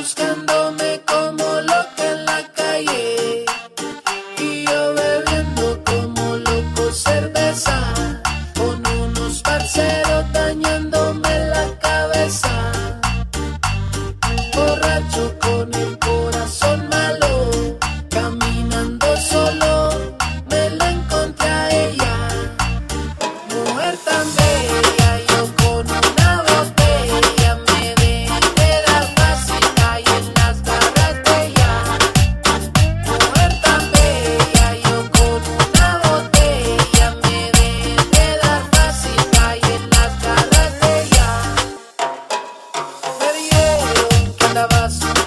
Justin Bieber. alabas.